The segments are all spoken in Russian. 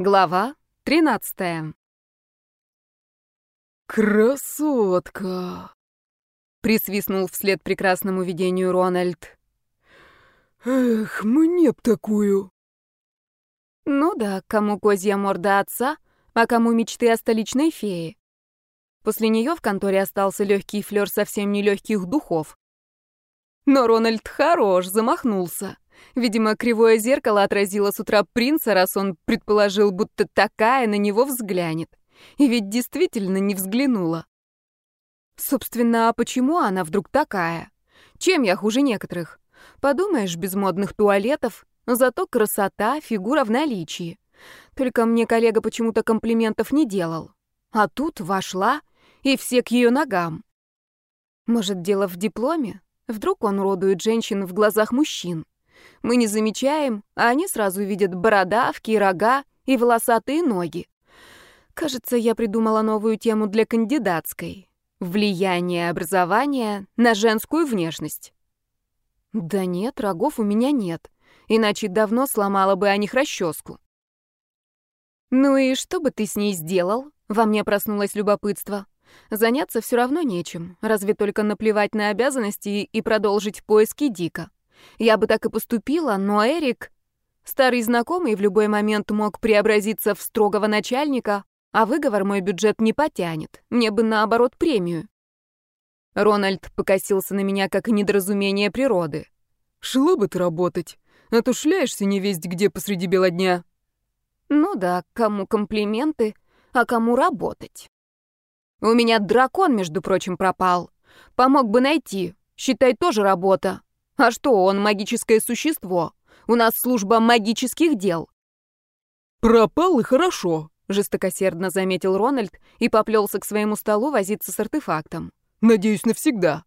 Глава 13 «Красотка!» — присвистнул вслед прекрасному видению Рональд. «Эх, мне б такую!» Ну да, кому козья морда отца, а кому мечты о столичной фее. После нее в конторе остался легкий флер совсем нелегких духов. Но Рональд хорош, замахнулся. Видимо, кривое зеркало отразило с утра принца, раз он предположил, будто такая на него взглянет. И ведь действительно не взглянула. Собственно, а почему она вдруг такая? Чем я хуже некоторых? Подумаешь, без модных туалетов, зато красота, фигура в наличии. Только мне коллега почему-то комплиментов не делал. А тут вошла, и все к ее ногам. Может, дело в дипломе? Вдруг он уродует женщин в глазах мужчин? Мы не замечаем, а они сразу видят бородавки, рога и волосатые ноги. Кажется, я придумала новую тему для кандидатской. Влияние образования на женскую внешность. Да нет, рогов у меня нет. Иначе давно сломала бы о них расческу. Ну и что бы ты с ней сделал? Во мне проснулось любопытство. Заняться все равно нечем, разве только наплевать на обязанности и продолжить поиски Дика. Я бы так и поступила, но Эрик, старый знакомый, в любой момент мог преобразиться в строгого начальника, а выговор мой бюджет не потянет. Мне бы, наоборот, премию. Рональд покосился на меня, как недоразумение природы. «Шла бы ты работать, а то шляешься невесть где посреди бела дня». «Ну да, кому комплименты, а кому работать». «У меня дракон, между прочим, пропал. Помог бы найти. Считай, тоже работа. А что, он магическое существо. У нас служба магических дел. Пропал и хорошо, жестокосердно заметил Рональд и поплелся к своему столу возиться с артефактом. Надеюсь, навсегда.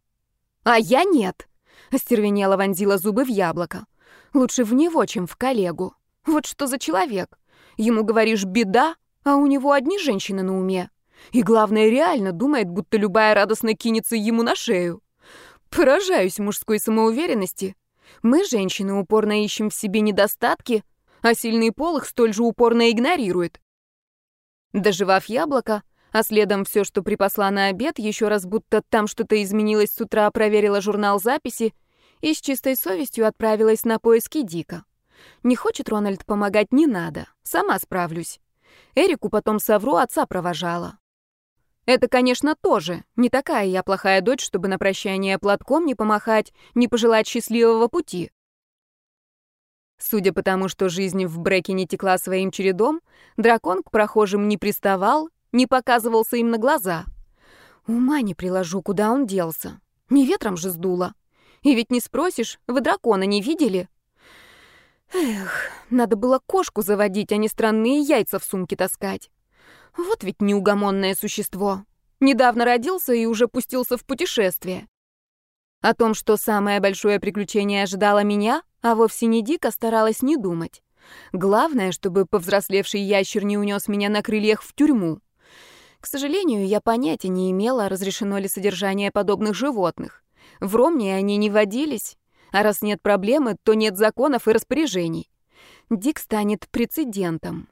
А я нет. Остервенела вонзила зубы в яблоко. Лучше в него, чем в коллегу. Вот что за человек. Ему говоришь «беда», а у него одни женщины на уме. И главное, реально думает, будто любая радостно кинется ему на шею. Поражаюсь мужской самоуверенности. Мы, женщины, упорно ищем в себе недостатки, а сильный пол их столь же упорно игнорирует. Доживав яблоко, а следом все, что припасла на обед, еще раз будто там что-то изменилось с утра, проверила журнал записи и с чистой совестью отправилась на поиски Дика. Не хочет Рональд помогать, не надо, сама справлюсь. Эрику потом совру, отца провожала. Это, конечно, тоже. Не такая я плохая дочь, чтобы на прощание платком не помахать, не пожелать счастливого пути. Судя по тому, что жизнь в Бреке не текла своим чередом, дракон к прохожим не приставал, не показывался им на глаза. Ума не приложу, куда он делся. Не ветром же сдуло. И ведь не спросишь, вы дракона не видели? Эх, надо было кошку заводить, а не странные яйца в сумке таскать. Вот ведь неугомонное существо. Недавно родился и уже пустился в путешествие. О том, что самое большое приключение ожидало меня, а вовсе не дико, старалась не думать. Главное, чтобы повзрослевший ящер не унес меня на крыльях в тюрьму. К сожалению, я понятия не имела, разрешено ли содержание подобных животных. В Ромне они не водились, а раз нет проблемы, то нет законов и распоряжений. Дик станет прецедентом.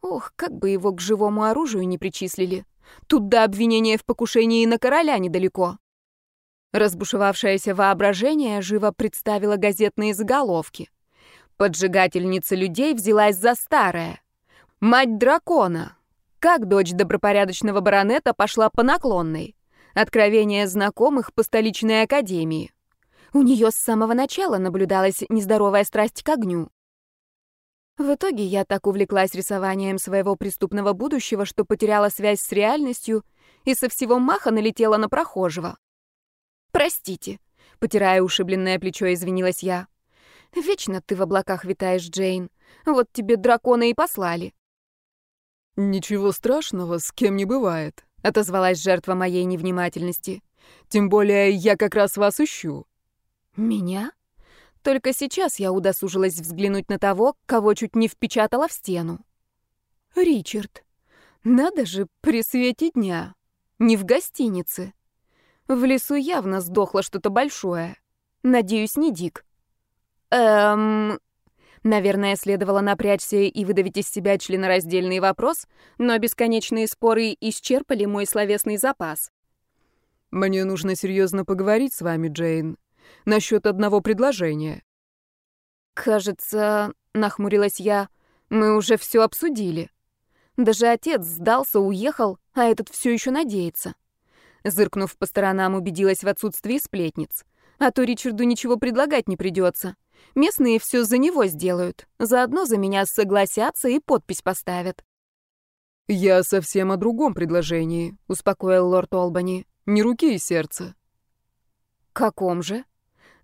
Ох, как бы его к живому оружию не причислили. Тут до обвинения в покушении на короля недалеко. Разбушевавшееся воображение живо представило газетные заголовки. Поджигательница людей взялась за старое. Мать дракона. Как дочь добропорядочного баронета пошла по наклонной. Откровение знакомых по столичной академии. У нее с самого начала наблюдалась нездоровая страсть к огню. В итоге я так увлеклась рисованием своего преступного будущего, что потеряла связь с реальностью и со всего маха налетела на прохожего. «Простите», — потирая ушибленное плечо, извинилась я. «Вечно ты в облаках витаешь, Джейн. Вот тебе дракона и послали». «Ничего страшного, с кем не бывает», — отозвалась жертва моей невнимательности. «Тем более я как раз вас ищу». «Меня?» Только сейчас я удосужилась взглянуть на того, кого чуть не впечатала в стену. Ричард. Надо же, при свете дня. Не в гостинице. В лесу явно сдохло что-то большое. Надеюсь, не Дик. Эм... Наверное, следовало напрячься и выдавить из себя членораздельный вопрос, но бесконечные споры исчерпали мой словесный запас. «Мне нужно серьезно поговорить с вами, Джейн, насчет одного предложения». «Кажется, — нахмурилась я, — мы уже все обсудили. Даже отец сдался, уехал, а этот все еще надеется». Зыркнув по сторонам, убедилась в отсутствии сплетниц. А то Ричарду ничего предлагать не придется. Местные все за него сделают. Заодно за меня согласятся и подпись поставят. «Я совсем о другом предложении», — успокоил лорд Олбани. «Не руки и сердца». «Каком же?»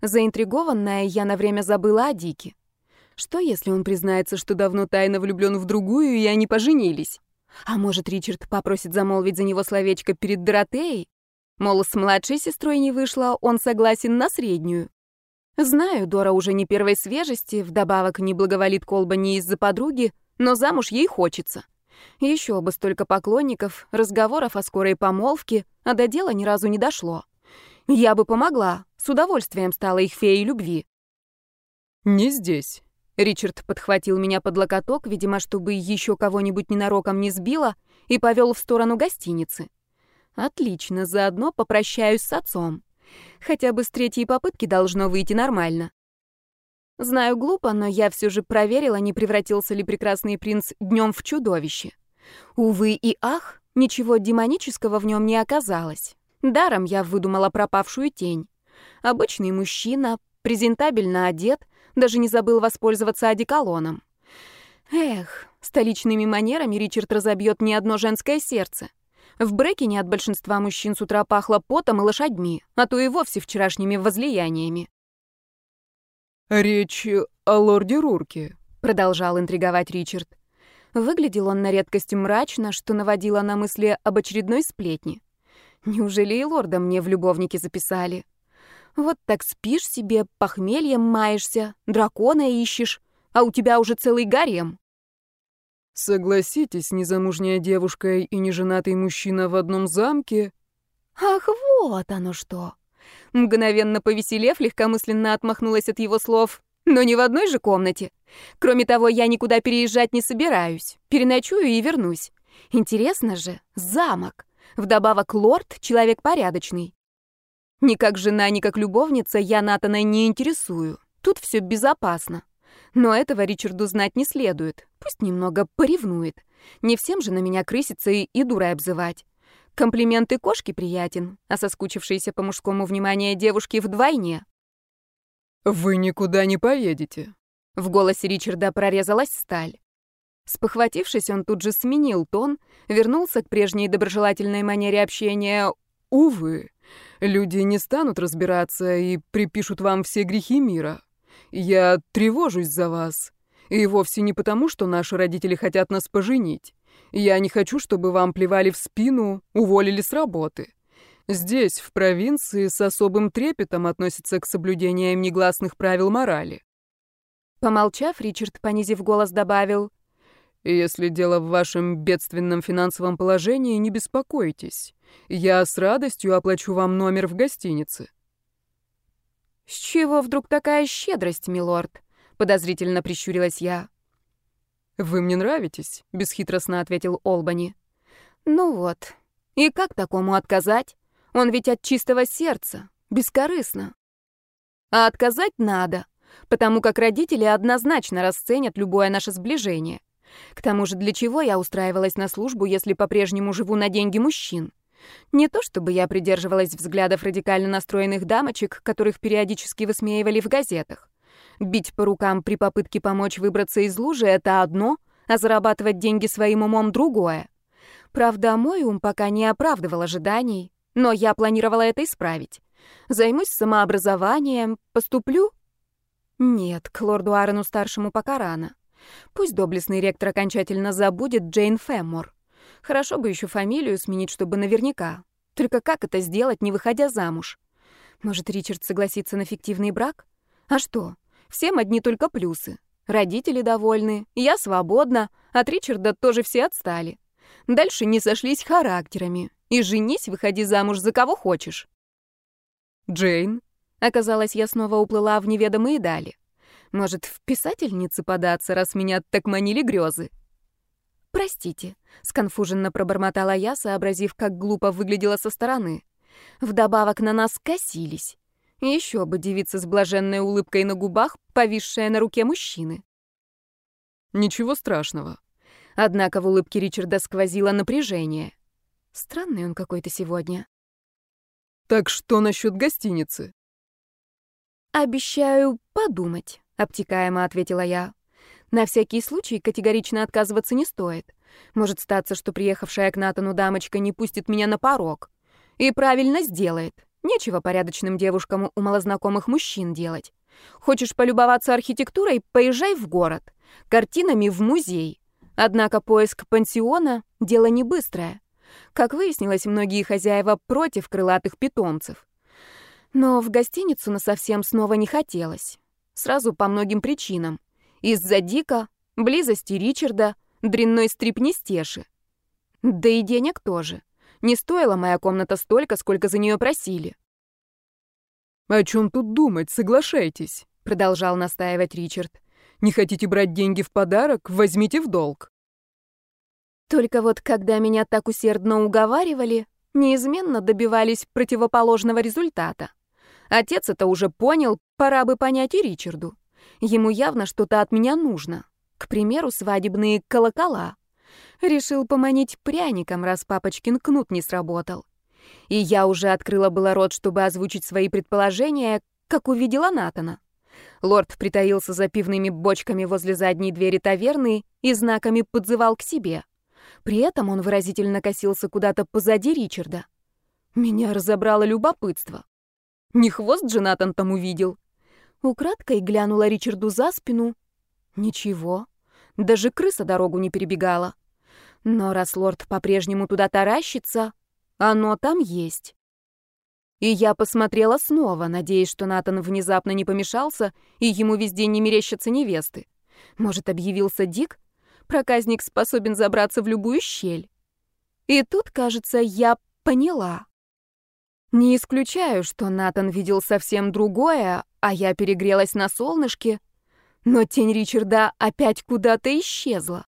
Заинтригованная, я на время забыла о Дике. Что, если он признается, что давно тайно влюблен в другую, и они поженились? А может, Ричард попросит замолвить за него словечко перед Доротеей? Мол, с младшей сестрой не вышло, он согласен на среднюю. Знаю, Дора уже не первой свежести, вдобавок не благоволит колба не из-за подруги, но замуж ей хочется. Еще бы столько поклонников, разговоров о скорой помолвке, а до дела ни разу не дошло. Я бы помогла, с удовольствием стала их феей любви. «Не здесь». Ричард подхватил меня под локоток, видимо, чтобы еще кого-нибудь ненароком не сбило, и повел в сторону гостиницы. Отлично, заодно попрощаюсь с отцом. Хотя бы с третьей попытки должно выйти нормально. Знаю, глупо, но я все же проверила, не превратился ли прекрасный принц днем в чудовище. Увы и ах, ничего демонического в нем не оказалось. Даром я выдумала пропавшую тень. Обычный мужчина, презентабельно одет, даже не забыл воспользоваться одеколоном. Эх, столичными манерами Ричард разобьет не одно женское сердце. В Брекине от большинства мужчин с утра пахло потом и лошадьми, а то и вовсе вчерашними возлияниями. «Речь о лорде Рурке», — продолжал интриговать Ричард. Выглядел он на редкость мрачно, что наводило на мысли об очередной сплетне. Неужели и лорда мне в любовники записали? Вот так спишь себе, похмельем маешься, дракона ищешь, а у тебя уже целый гарем. Согласитесь, незамужняя девушка и неженатый мужчина в одном замке... Ах, вот оно что! Мгновенно повеселев, легкомысленно отмахнулась от его слов. Но не в одной же комнате. Кроме того, я никуда переезжать не собираюсь. Переночую и вернусь. Интересно же, замок. Вдобавок лорд — человек порядочный. Ни как жена, ни как любовница я Натана не интересую. Тут все безопасно. Но этого Ричарду знать не следует. Пусть немного поревнует. Не всем же на меня крыситься и, и дурой обзывать. Комплименты кошки приятен, а соскучившиеся по мужскому вниманию девушки вдвойне. «Вы никуда не поедете». В голосе Ричарда прорезалась сталь. Спохватившись, он тут же сменил тон, вернулся к прежней доброжелательной манере общения. «Увы, люди не станут разбираться и припишут вам все грехи мира. Я тревожусь за вас. И вовсе не потому, что наши родители хотят нас поженить. Я не хочу, чтобы вам плевали в спину, уволили с работы. Здесь, в провинции, с особым трепетом относятся к соблюдениям негласных правил морали. Помолчав, Ричард, понизив голос, добавил, «Если дело в вашем бедственном финансовом положении, не беспокойтесь. Я с радостью оплачу вам номер в гостинице». «С чего вдруг такая щедрость, милорд?» — подозрительно прищурилась я. «Вы мне нравитесь», — бесхитростно ответил Олбани. «Ну вот. И как такому отказать? Он ведь от чистого сердца, бескорыстно. А отказать надо, потому как родители однозначно расценят любое наше сближение. К тому же для чего я устраивалась на службу, если по-прежнему живу на деньги мужчин? Не то чтобы я придерживалась взглядов радикально настроенных дамочек, которых периодически высмеивали в газетах. Бить по рукам при попытке помочь выбраться из лужи — это одно, а зарабатывать деньги своим умом — другое. Правда, мой ум пока не оправдывал ожиданий, но я планировала это исправить. Займусь самообразованием, поступлю? Нет, к лорду Аарону-старшему пока рано. Пусть доблестный ректор окончательно забудет Джейн Фэммор. Хорошо бы еще фамилию сменить, чтобы наверняка. Только как это сделать, не выходя замуж? Может, Ричард согласится на фиктивный брак? А что? Всем одни только плюсы. Родители довольны, я свободна, от Ричарда тоже все отстали. Дальше не сошлись характерами. И женись, выходи замуж за кого хочешь. Джейн. Оказалось, я снова уплыла в неведомые дали. Может, в писательницы податься, раз меня так манили грезы? «Простите», — сконфуженно пробормотала я, сообразив, как глупо выглядела со стороны. Вдобавок на нас косились. Еще бы девица с блаженной улыбкой на губах, повисшая на руке мужчины. «Ничего страшного». Однако в улыбке Ричарда сквозило напряжение. Странный он какой-то сегодня. «Так что насчет гостиницы?» «Обещаю подумать», — обтекаемо ответила я. «На всякий случай категорично отказываться не стоит. Может статься, что приехавшая к Натану дамочка не пустит меня на порог. И правильно сделает. Нечего порядочным девушкам у малознакомых мужчин делать. Хочешь полюбоваться архитектурой — поезжай в город. Картинами — в музей. Однако поиск пансиона — дело не быстрое. Как выяснилось, многие хозяева против крылатых питомцев. Но в гостиницу насовсем снова не хотелось. Сразу по многим причинам. Из-за Дика, близости Ричарда, дрянной стрипни Стеши. Да и денег тоже. Не стоила моя комната столько, сколько за нее просили. «О чем тут думать, соглашайтесь», — продолжал настаивать Ричард. «Не хотите брать деньги в подарок? Возьмите в долг». Только вот когда меня так усердно уговаривали, неизменно добивались противоположного результата. Отец это уже понял, пора бы понять и Ричарду. Ему явно что-то от меня нужно. К примеру, свадебные колокола. Решил поманить пряником, раз папочкин кнут не сработал. И я уже открыла было рот, чтобы озвучить свои предположения, как увидела Натана. Лорд притаился за пивными бочками возле задней двери таверны и знаками подзывал к себе. При этом он выразительно косился куда-то позади Ричарда. Меня разобрало любопытство. Не хвост же Натан там увидел. Украдкой глянула Ричарду за спину. Ничего. Даже крыса дорогу не перебегала. Но раз лорд по-прежнему туда таращится, оно там есть. И я посмотрела снова, надеясь, что Натан внезапно не помешался, и ему везде не мерещатся невесты. Может, объявился Дик? Проказник способен забраться в любую щель. И тут, кажется, я поняла. Не исключаю, что Натан видел совсем другое, а я перегрелась на солнышке, но тень Ричарда опять куда-то исчезла.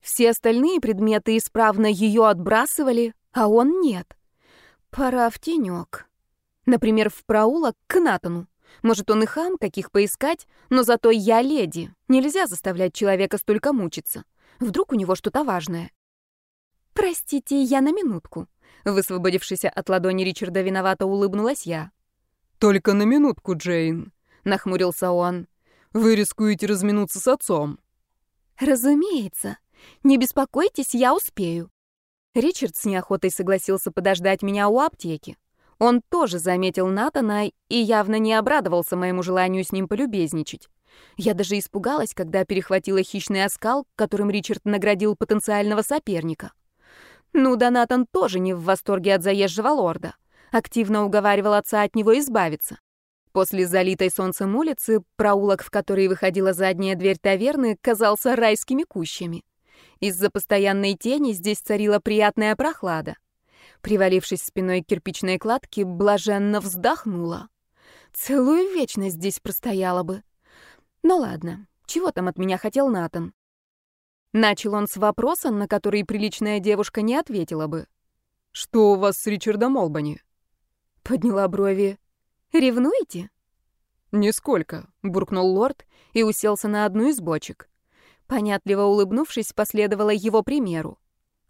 Все остальные предметы исправно ее отбрасывали, а он нет. Пора в тенек. Например, в проулок к Натану. Может, он и хам, каких поискать, но зато я леди. Нельзя заставлять человека столько мучиться. Вдруг у него что-то важное. «Простите, я на минутку», Высвободившись от ладони Ричарда, виновато улыбнулась я. «Только на минутку, Джейн», — нахмурился он. «Вы рискуете разминуться с отцом». «Разумеется. Не беспокойтесь, я успею». Ричард с неохотой согласился подождать меня у аптеки. Он тоже заметил Натана и явно не обрадовался моему желанию с ним полюбезничать. Я даже испугалась, когда перехватила хищный оскал, которым Ричард наградил потенциального соперника. Ну да Натан тоже не в восторге от заезжего лорда. Активно уговаривал отца от него избавиться. После залитой солнцем улицы проулок, в который выходила задняя дверь таверны, казался райскими кущами. Из-за постоянной тени здесь царила приятная прохлада. Привалившись спиной к кирпичной кладке, блаженно вздохнула. Целую вечность здесь простояла бы. Ну ладно, чего там от меня хотел Натан? Начал он с вопроса, на который приличная девушка не ответила бы. «Что у вас с Ричардом Олбани?» Подняла брови. «Ревнуете?» «Нисколько», — буркнул лорд и уселся на одну из бочек. Понятливо улыбнувшись, последовала его примеру.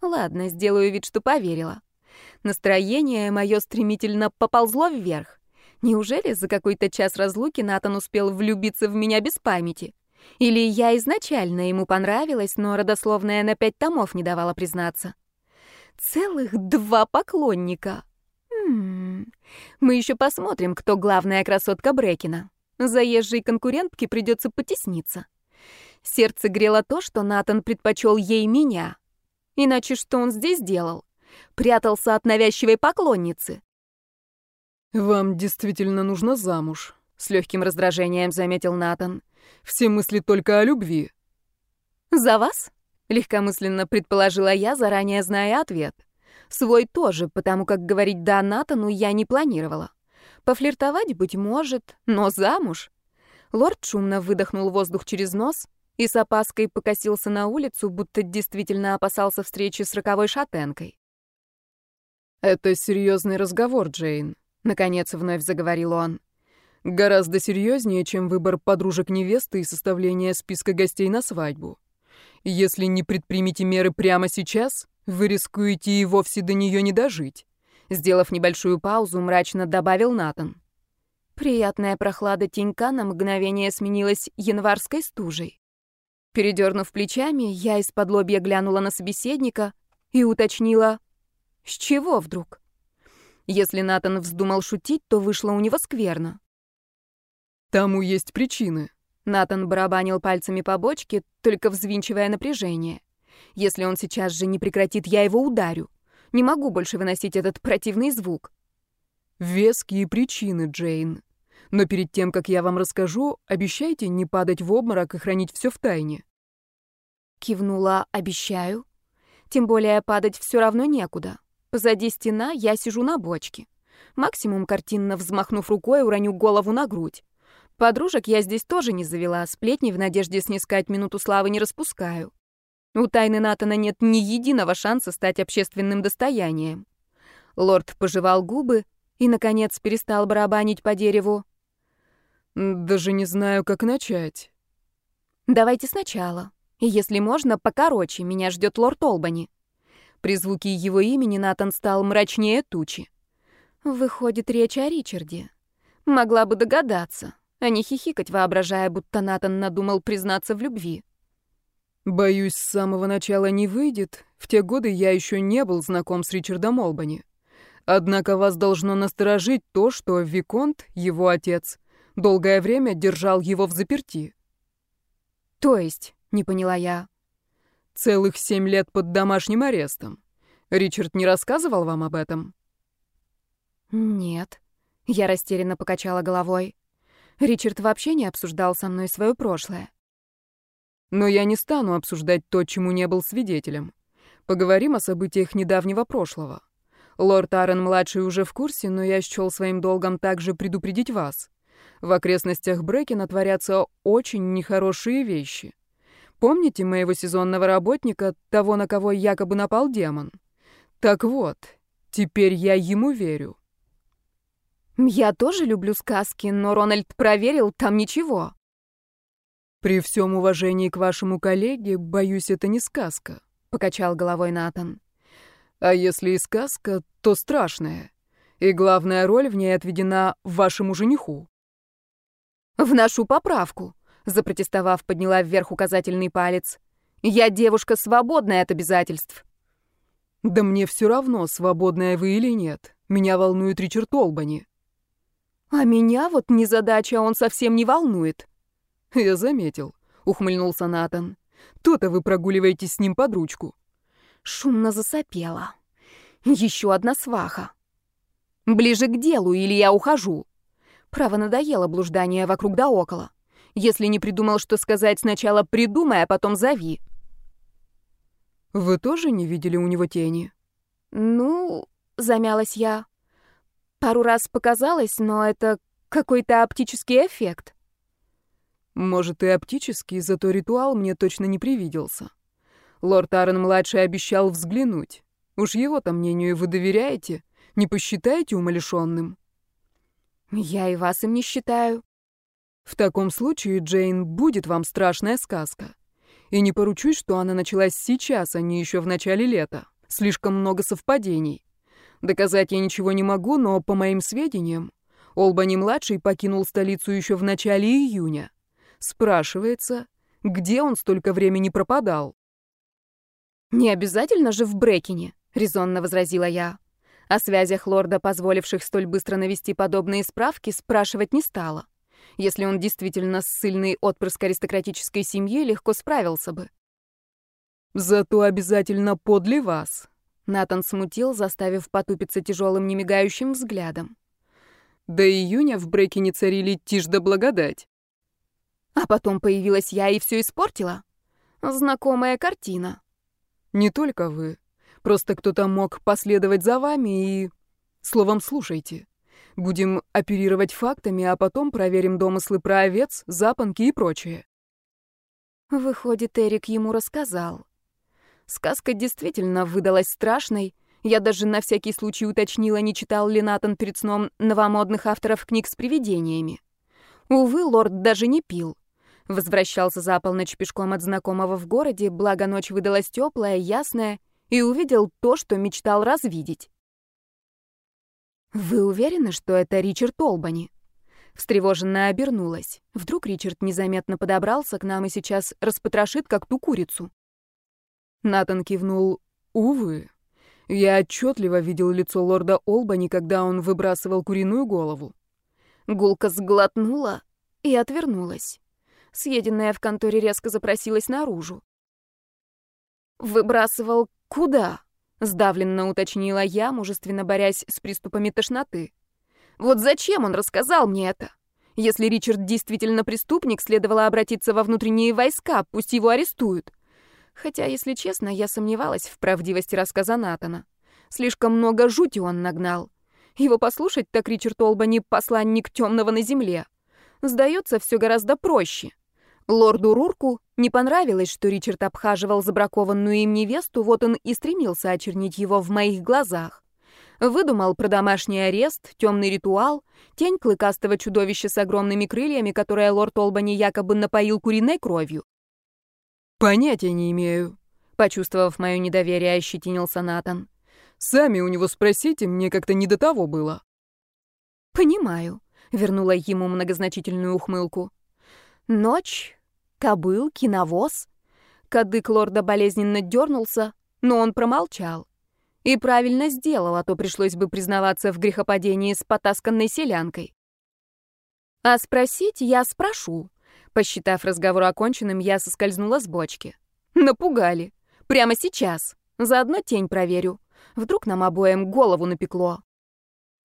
«Ладно, сделаю вид, что поверила». Настроение мое стремительно поползло вверх. Неужели за какой-то час разлуки Натан успел влюбиться в меня без памяти? Или я изначально ему понравилась, но родословная на пять томов не давала признаться. Целых два поклонника. М -м -м. Мы еще посмотрим, кто главная красотка Брекина. Заезжей конкурентке придется потесниться. Сердце грело то, что Натан предпочел ей меня. Иначе что он здесь делал? Прятался от навязчивой поклонницы. «Вам действительно нужно замуж», — с легким раздражением заметил Натан. Все мысли только о любви». «За вас?» — легкомысленно предположила я, заранее зная ответ. Свой тоже, потому как говорить «да» Натану я не планировала. Пофлиртовать, быть может, но замуж? Лорд шумно выдохнул воздух через нос и с опаской покосился на улицу, будто действительно опасался встречи с роковой шатенкой. «Это серьезный разговор, Джейн», — наконец вновь заговорил он. «Гораздо серьезнее, чем выбор подружек невесты и составление списка гостей на свадьбу. Если не предпримите меры прямо сейчас, вы рискуете и вовсе до нее не дожить». Сделав небольшую паузу, мрачно добавил Натан. Приятная прохлада тенька на мгновение сменилась январской стужей. Передернув плечами, я из-под лобья глянула на собеседника и уточнила, с чего вдруг? Если Натан вздумал шутить, то вышло у него скверно. «Тому есть причины». Натан барабанил пальцами по бочке, только взвинчивая напряжение. «Если он сейчас же не прекратит, я его ударю. Не могу больше выносить этот противный звук». «Веские причины, Джейн. Но перед тем, как я вам расскажу, обещайте не падать в обморок и хранить все в тайне. Кивнула, обещаю. Тем более падать все равно некуда. Позади стена, я сижу на бочке. Максимум картинно взмахнув рукой, уроню голову на грудь. Подружек я здесь тоже не завела, сплетни в надежде снискать минуту славы не распускаю. У тайны Натана нет ни единого шанса стать общественным достоянием. Лорд пожевал губы и, наконец, перестал барабанить по дереву. Даже не знаю, как начать. Давайте сначала. И если можно, покороче, меня ждет лорд Олбани. При звуке его имени Натан стал мрачнее тучи. Выходит, речь о Ричарде. Могла бы догадаться, а не хихикать, воображая, будто Натан надумал признаться в любви. Боюсь, с самого начала не выйдет. В те годы я еще не был знаком с Ричардом Олбани. Однако вас должно насторожить то, что Виконт, его отец, долгое время держал его в заперти. То есть, не поняла я. Целых семь лет под домашним арестом. Ричард не рассказывал вам об этом? Нет. Я растерянно покачала головой. Ричард вообще не обсуждал со мной свое прошлое. Но я не стану обсуждать то, чему не был свидетелем. Поговорим о событиях недавнего прошлого. Лорд Аарон-младший уже в курсе, но я счел своим долгом также предупредить вас. В окрестностях Брекена творятся очень нехорошие вещи. Помните моего сезонного работника, того, на кого якобы напал демон? Так вот, теперь я ему верю. Я тоже люблю сказки, но Рональд проверил, там ничего. При всем уважении к вашему коллеге, боюсь, это не сказка, покачал головой Натан. А если и сказка, то страшная. И главная роль в ней отведена вашему жениху. «Вношу поправку», — запротестовав, подняла вверх указательный палец. «Я девушка свободная от обязательств». «Да мне все равно, свободная вы или нет. Меня волнует Ричард Олбани». «А меня вот незадача он совсем не волнует». «Я заметил», — ухмыльнулся Натан. «То-то вы прогуливаетесь с ним под ручку». Шумно засопела. Еще одна сваха. «Ближе к делу, или я ухожу». Право надоело блуждание вокруг да около. Если не придумал, что сказать, сначала придумай, а потом зови. Вы тоже не видели у него тени? Ну, замялась я. Пару раз показалось, но это какой-то оптический эффект. Может, и оптический, зато ритуал мне точно не привиделся. Лорд Аарон-младший обещал взглянуть. Уж его-то мнению вы доверяете? Не посчитаете умалишенным? Я и вас им не считаю. В таком случае, Джейн, будет вам страшная сказка. И не поручусь, что она началась сейчас, а не еще в начале лета. Слишком много совпадений. Доказать я ничего не могу, но, по моим сведениям, Олбани-младший покинул столицу еще в начале июня. Спрашивается, где он столько времени пропадал? «Не обязательно же в Брекине», — резонно возразила я. О связях лорда, позволивших столь быстро навести подобные справки, спрашивать не стала. Если он действительно ссыльный отпрыск аристократической семьи, легко справился бы. «Зато обязательно подле вас», — Натан смутил, заставив потупиться тяжелым немигающим взглядом. До июня в Брекине царили тишь да благодать. А потом появилась я и все испортила. Знакомая картина. Не только вы. Просто кто-то мог последовать за вами и... Словом, слушайте. Будем оперировать фактами, а потом проверим домыслы про овец, запонки и прочее. Выходит, Эрик ему рассказал. Сказка действительно выдалась страшной. Я даже на всякий случай уточнила, не читал ли Натан перед сном новомодных авторов книг с привидениями. Увы, лорд даже не пил. Возвращался за полночь пешком от знакомого в городе, благо ночь выдалась теплая, ясная, и увидел то, что мечтал развидеть. «Вы уверены, что это Ричард Олбани?» Встревоженно обернулась. Вдруг Ричард незаметно подобрался к нам и сейчас распотрошит, как ту курицу. Натан кивнул. «Увы. Я отчетливо видел лицо лорда Олбани, когда он выбрасывал куриную голову». Гулка сглотнула и отвернулась. Съеденная в конторе резко запросилась наружу. «Выбрасывал куда?» — сдавленно уточнила я, мужественно борясь с приступами тошноты. «Вот зачем он рассказал мне это? Если Ричард действительно преступник, следовало обратиться во внутренние войска, пусть его арестуют. Хотя, если честно, я сомневалась в правдивости рассказа Натана. Слишком много жути он нагнал. Его послушать так Ричард Олбани посланник темного на земле. Сдается все гораздо проще. Лорду Рурку не понравилось, что Ричард обхаживал забракованную им невесту, вот он и стремился очернить его в моих глазах. Выдумал про домашний арест, темный ритуал, тень клыкастого чудовища с огромными крыльями, которое лорд Олбани якобы напоил куриной кровью. «Понятия не имею», — почувствовав мое недоверие, ощетинился Натан. «Сами у него спросите, мне как-то не до того было». «Понимаю», — вернула ему многозначительную ухмылку. Ночь, кобылки, навоз. Кадык лорда болезненно дернулся, но он промолчал. И правильно сделал, а то пришлось бы признаваться в грехопадении с потасканной селянкой. А спросить я спрошу. Посчитав разговор оконченным, я соскользнула с бочки. Напугали. Прямо сейчас. Заодно тень проверю. Вдруг нам обоим голову напекло.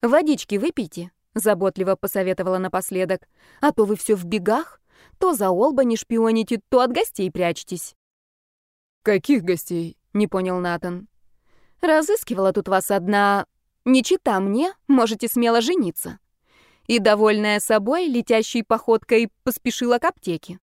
«Водички выпейте», — заботливо посоветовала напоследок. «А то вы все в бегах. То за Олбани шпионите, то от гостей прячетесь». «Каких гостей?» — не понял Натан. «Разыскивала тут вас одна... Не чита мне, можете смело жениться». И, довольная собой, летящей походкой поспешила к аптеке.